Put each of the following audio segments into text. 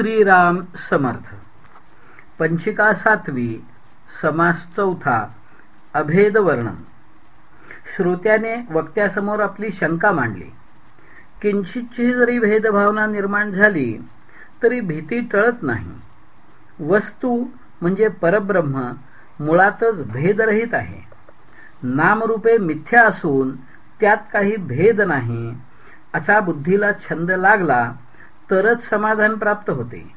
श्रीराम समर्थ. पंचिका सातवी समास चौथा अभेद वर्णन. श्रोत्याने वक्त्यासमोर आपली शंका मांडली. किंचितची जरी भेदभावना निर्माण झाली तरी भीती टळत नाही. वस्तू म्हणजे परब्रह्म मुळातच भेदरहित आहे. नामरूपे मिथ्या असून त्यात काही भेद नाही असा बुद्धीला छंद लागला तरच समाधान प्राप्त होते.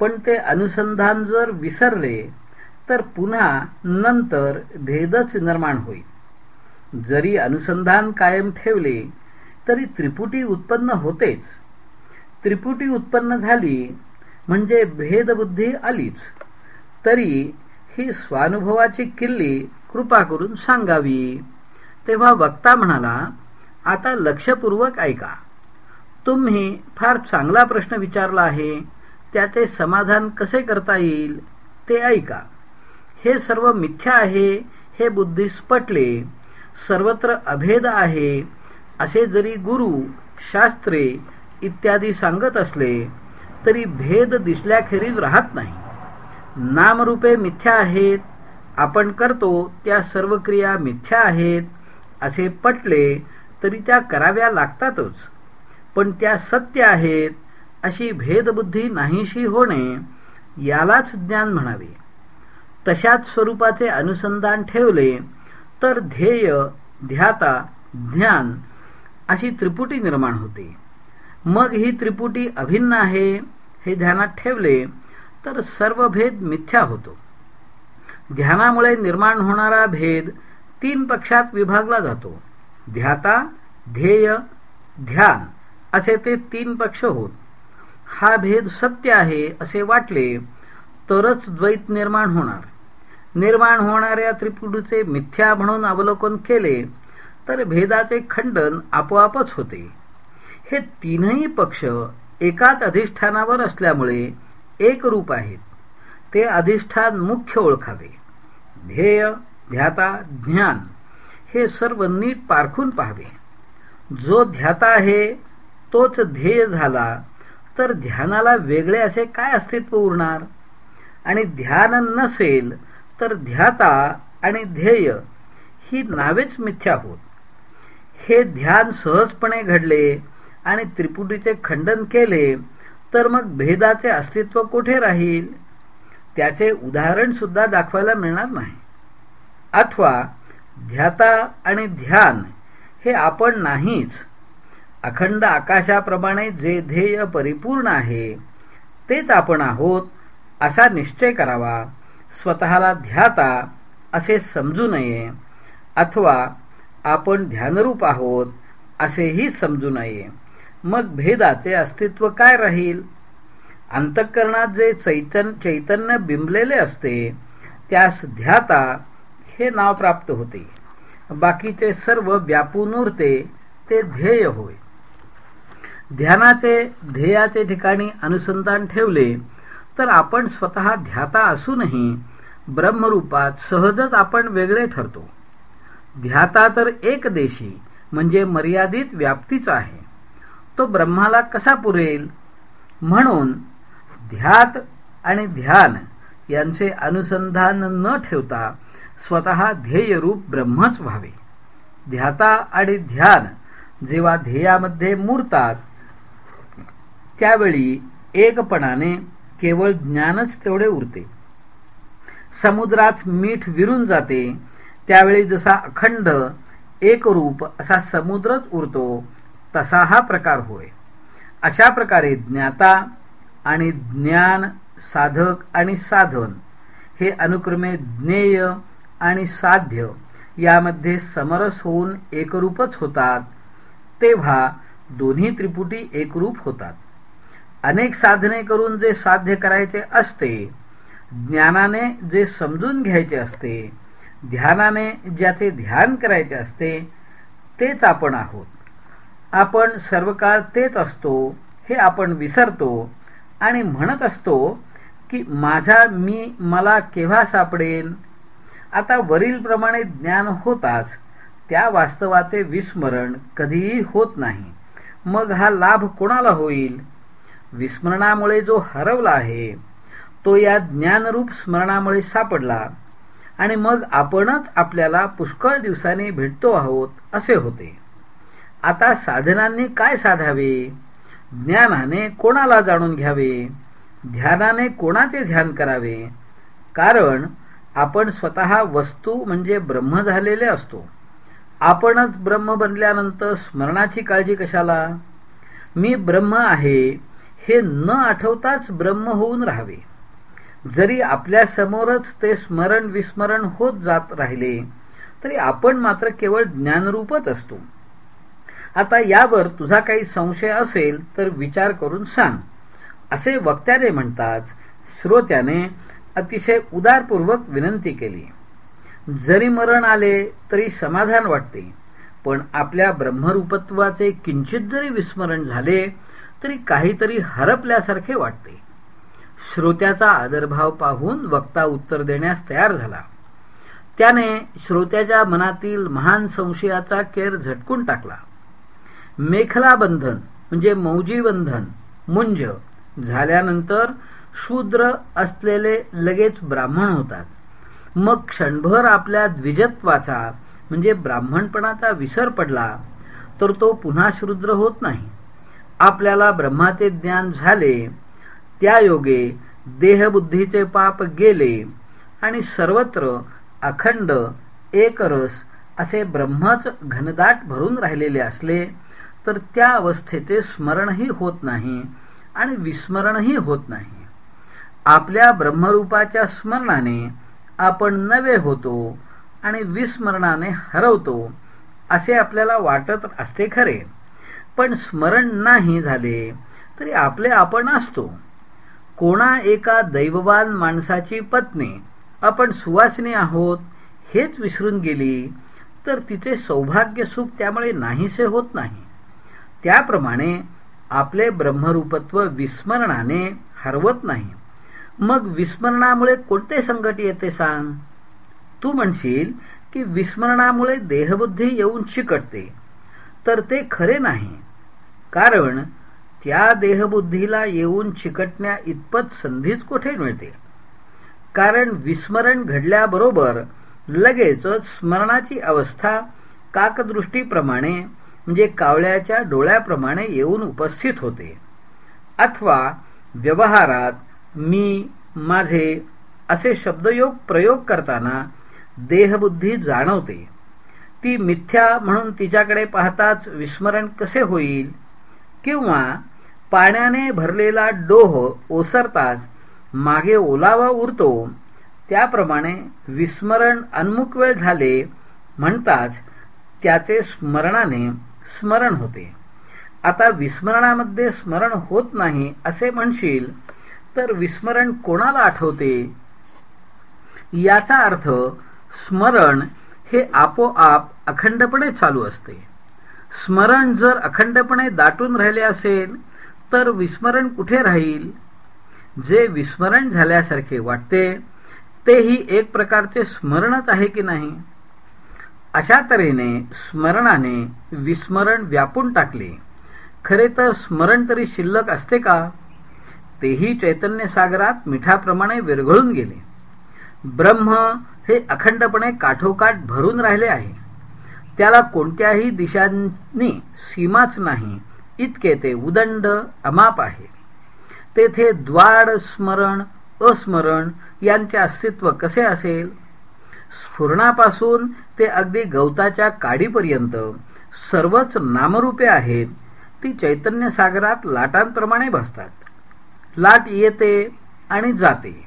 पण ते अनुसंधान जर विसरले तर पुन्हा नंतर भेदच निर्माण होईल. जरी अनुसंधान कायम ठेवले तरी त्रिपुटी उत्पन्न होतेच. त्रिपुटी उत्पन्न झाली म्हणजे भेदबुद्धी आलीच. तरी ही स्वानुभवाची किल्ली कृपा करून सांगावी. तेव्हा वक्ता म्हणाला आता लक्षपूर्वक ऐका. तुम्ही फार चांगला प्रश्न विचारला आहे त्याचे समाधान कसे करता येईल ते ऐका. हे सर्व मिथ्या आहे हे बुद्धीस पटले सर्वत्र अभेद आहे असे जरी गुरु शास्त्रे इत्यादी सांगत असले तरी भेद दिसल्याखेरीज राहत नाही. नामरूपे मिथ्या आहेत आपण करतो त्या सर्व क्रिया मिथ्या आहेत असे पटले तरी त्या कराव्या लागतातच. पण त्या सत्य आहेत अशी भेदबुद्धी नाहीशी होणे यालाच ज्ञान म्हणावे. तशाच स्वरूपाचे अनुसंधान ठेवले तर ध्येय ध्याता ज्ञान अशी त्रिपुटी निर्माण होते. मग ही त्रिपुटी अभिन्न आहे हे ध्यानात ठेवले तर सर्व भेद मिथ्या होतो. ध्यानामुळे निर्माण होणारा भेद तीन पक्षात विभागला जातो. ध्याता ध्येय ध्यान. असे ते तीन पक्ष होत. हा भेद सत्य आहे असे वाटले तरच द्वैत निर्माण होणार. निर्माण होणाऱ्या त्रिपुटीचे मिथ्या म्हणून अवलोकन केले तर भेदाचे खंडन आपोआपच होते. हे तीनही पक्ष एकाच अधिष्ठानावर असल्यामुळे एक रूप आहेत. ते अधिष्ठान मुख्य ओळखावे. ध्येय ध्याता ज्ञान हे सर्व नीट पारखून पाहावे. जो ध्याता आहे तोच ध्येय झाला तर ध्यानाला वेगळे असे काय अस्तित्व उरणार? आणि ध्यान नसेल तर ध्याता आणि ध्येय ही नावेच मिथ्या होत. हे ध्यान सहजपणे घडले आणि त्रिपुटीचे खंडन केले तर मग भेदाचे अस्तित्व कुठे राहील? त्याचे उदाहरण सुद्धा दाखवायला मिळणार नाही. अथवा ध्याता आणि ध्यान हे आपण नाहीच अखंड आकाशाप्रमाणे जे ध्येय परिपूर्ण आहे तेच आपण आहोत असा निश्चय करावा. स्वतःला ध्याता असे समजू नये अथवा आपण ध्यानरूप आहोत असेही समजू नये. मग भेदाचे अस्तित्व काय राहील? अंतःकरणात जे चैतन चैतन्य बिंबलेले असते त्यास ध्याता हे नाव प्राप्त होते. बाकीचे सर्व व्यापून उरते ते ध्येय होय. ध्यानाचे ध्येयाचे ठिकाणी अनुसंधान ठेवले तर आपण स्वतः ध्याता असूनही ब्रह्मरूपात सहजच आपण वेगळे ठरतो. ध्याता तर एक देशी म्हणजे मर्यादित व्याप्तीचा आहे. तो ब्रह्माला कसा पुरेल? म्हणून ध्यात आणि ध्यान यांचे अनुसंधान न ठेवता स्वतः ध्येयरूप ब्रह्मच व्हावे. ध्याता आणि ध्यान जेव्हा ध्येयामध्ये मुरतात त्यावेळी एकपणाने केवळ ज्ञानच तेवढे उरते. समुद्रात मीठ विरून जाते त्यावेळी जसा अखंड एकरूप असा समुद्रच उरतो तसा हा प्रकार होय. अशा प्रकारे ज्ञाता आणि ज्ञान साधक आणि साधन हे अनुक्रमे ज्ञेय आणि साध्य यामध्ये समरस होऊन एकरूपच होतात तेव्हा दोन्ही त्रिपुटी एकरूप होतात. अनेक साधने करून जे साध्य करायचे असते ज्ञानाने जे समजून घ्यायचे असते ध्यानाने ज्याचे ध्यान करायचे असते तेच आपण आहोत. आपण सर्व काळ तेच असतो हे आपण विसरतो आणि म्हणत असतो की माझा मी मला केव्हा सापडेल आता वरीलप्रमाणे ज्ञान होताच त्या वास्तवाचे विस्मरण कधीही होत नाही. मग हा लाभ कोणाला होईल? विस्मरणामुळे जो हरवला आहे तो या ज्ञानरूप स्मरणामुळे सापडला आणि मग आपणच आपल्याला पुष्कळ दिवसांनी भेटतो आहोत असे होते. आता साधनांनी काय साधावे? ज्ञानाने कोणाला जाणून घ्यावे? ध्यानाने कोणाचे ध्यान करावे? कारण आपण स्वतः वस्तू म्हणजे ब्रह्म झालेले असतो. आपणच ब्रह्म बनल्यानंतर स्मरणाची काळजी कशाला? मी ब्रह्म आहे हे न आठवताच ब्रह्म होऊन राहावे. जरी आपल्या समोरच ते स्मरण विस्मरण होत जात राहिले तरी आपण मात्र केवळ ज्ञानरूपच असतो. आता यावर तुझा काही संशय असेल तर विचार करून सांग. असे वक्त्याने म्हणताच श्रोत्याने अतिशय उदारपूर्वक विनंती केली. जरी मरण आले तरी समाधान वाटते पण आपल्या ब्रह्मरूपत्वाचे किंचित जरी विस्मरण झाले तरी काहीतरी हरपल्यासारखे वाटते. श्रोत्याचा आदरभाव पाहून वक्ता उत्तर देण्यास तयार झाला. त्याने श्रोत्याच्या मनातील महान संशयाचा केर झटकून टाकला. मेखला बंधन म्हणजे मौजी बंधन मुंज झाल्यानंतर शूद्र असलेले लगेच ब्राह्मण होतात. मग क्षणभर आपल्या द्विजत्वाचा म्हणजे ब्राह्मणपणाचा विसर पडला तर तो पुन्हा शूद्र होत नाही. आपल्याला ब्रह्माचे ज्ञान झाले त्या योगे देहबुद्धीचे पाप गेले आणि सर्वत्र अखंड एकरस असे ब्रह्मच घनदाट भरून राहिलेले असले तर त्या अवस्थेचे स्मरणही होत नाही आणि विस्मरणही होत नाही. आपल्या ब्रह्मरूपाच्या स्मरणाने आपण नवे होतो आणि विस्मरणाने हरवतो असे आपल्याला वाटत असते खरे. पण स्मरण नाही झाले तरी आपले आपण असतो. कोणा एका दैववान माणसाची पत्नी आपण सुवासिनी आहोत हेच विसरून गेली तर तिचे सौभाग्य सुख त्यामुळे नाहीसे होत नाही. त्याप्रमाणे आपले ब्रह्मरूपत्व विस्मरणाने हरवत नाही. मग विस्मरणामुळे कोणते संकट येते सांग? तू म्हणशील की विस्मरणामुळे देहबुद्धी येऊन चिकटते तर ते खरे नाही. कारण त्या देहबुद्धीला येऊन चिकटण्या इतपत संधीच कुठे मिळते? कारण विस्मरण घडल्याबरोबर लगेच स्मरणाची अवस्था काकदृष्टीप्रमाणे म्हणजे कावळ्याच्या डोळ्याप्रमाणे येऊन उपस्थित होते. अथवा व्यवहारात मी माझे असे शब्दयोग प्रयोग करताना देहबुद्धी जाणवते. ती मिथ्या म्हणून तिच्याकडे पाहताच विस्मरण कसे होईल? किंवा पाण्याने भरलेला डोह ओसरताच मागे ओलावा उरतो त्याप्रमाणे विस्मरण अन्मुक वेळ झाले म्हणताच त्याचे स्मरणाने स्मरण होते. आता विस्मरणामध्ये स्मरण होत नाही असे म्हणशील तर विस्मरण कोणाला आठवते? याचा अर्थ स्मरण हे आपोआप अखंडपणे चालू असते. स्मरण जर अखंडपणे दाटून राहिले असेल तर विस्मरण कुठे राहील? जे विस्मरण झाल्यासारखे वाटते तेही एक प्रकारचे स्मरणच आहे की नाही? अशा तऱ्हेने स्मरणाने विस्मरण व्यापून टाकले. खरे तर स्मरण तरी शिल्लक असते का? तेही चैतन्य सागरात मिठाप्रमाणे विरघळून गेले. ब्रह्म हे अखंडपणे काठोकाठ भरून राहिले आहे. त्याला कोणत्याही दिशांनी सीमाच नाही. इतके ते उदंड अमाप आहे. तेथे द्वाड स्मरण अस्मरण यांचे अस्तित्व कसे असेल? स्फुरणापासून ते अगदी गवताच्या काडीपर्यंत सर्वच नामरूपे आहेत. ती चैतन्य सागरात लाटांप्रमाणे बसतात लाट येते आणि जाते.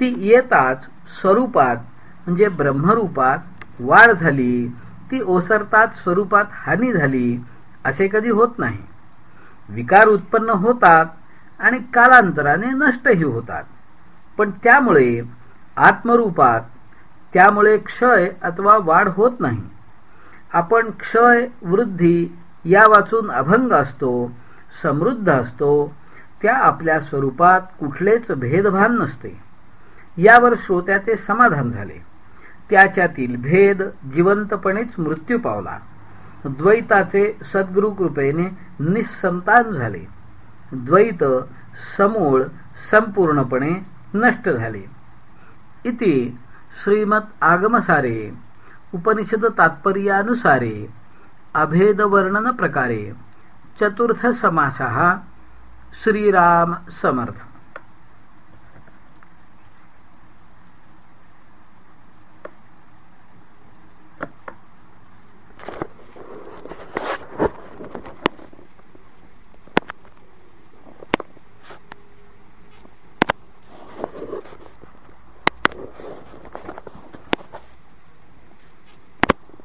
ती येताच स्वरूपात म्हणजे ब्रह्मरूपात वाढ झाली. ती ओसरतात स्वरूपात हानी झाली असे कधी होत नाही. विकार उत्पन्न होतात आणि कालांतराने नष्टही होतात. पण त्यामुळे आत्मरूपात त्यामुळे क्षय अथवा वाढ होत नाही. आपण क्षय वृद्धी या वाचून अभंग असतो समृद्ध असतो त्या आपल्या स्वरूपात कुठलेच भेदभान नसते. यावर श्रोत्याचे समाधान झाले. त्याच्यातील भेद जिवंतपणेच मृत्यू पावला. द्वैताचे सद्गुरु कृपेने निसंतान झाले. द्वैत समूळ संपूर्णपणे नष्ट झाले. इति श्रीमत आगमसारे उपनिषद तात्पर्यानुसारे अभेदवर्णन प्रकारे चतुर्थ समासः श्रीराम समर्थ।